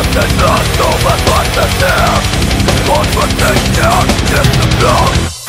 Confidence, no, but what the hell? Confrontation, discipline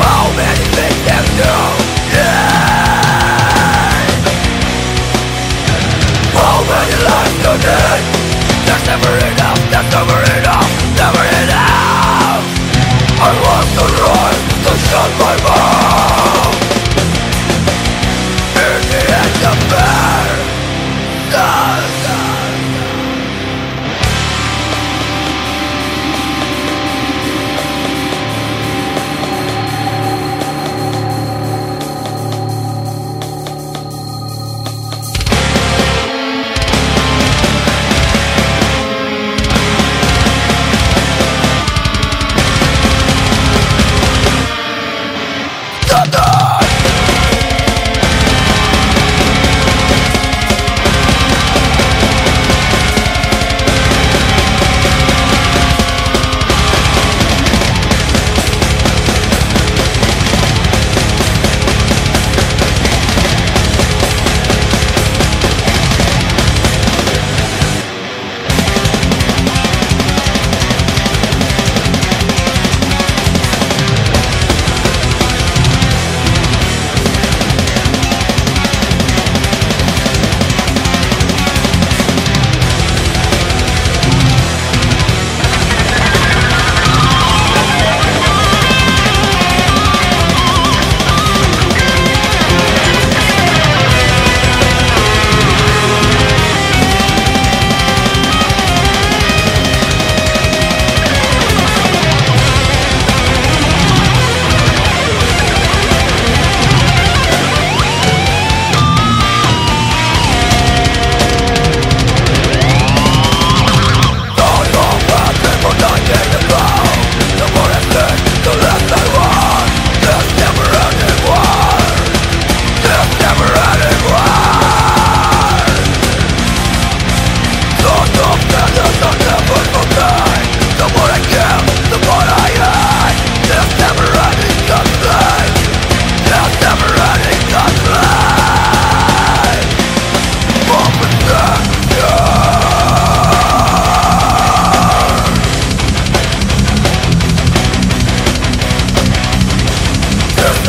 How many? How many lives? There's never enough, there's never enough, never enough I want to run, to shut my mouth. Another!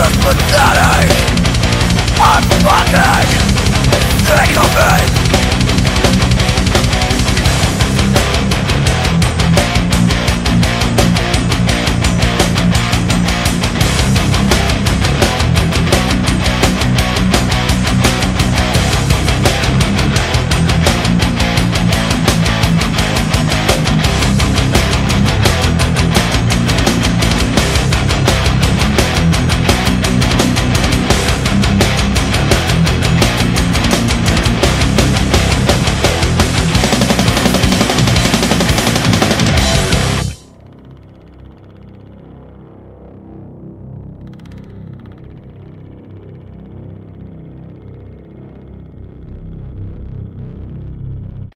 just pathetic. I'm fucking sick of it.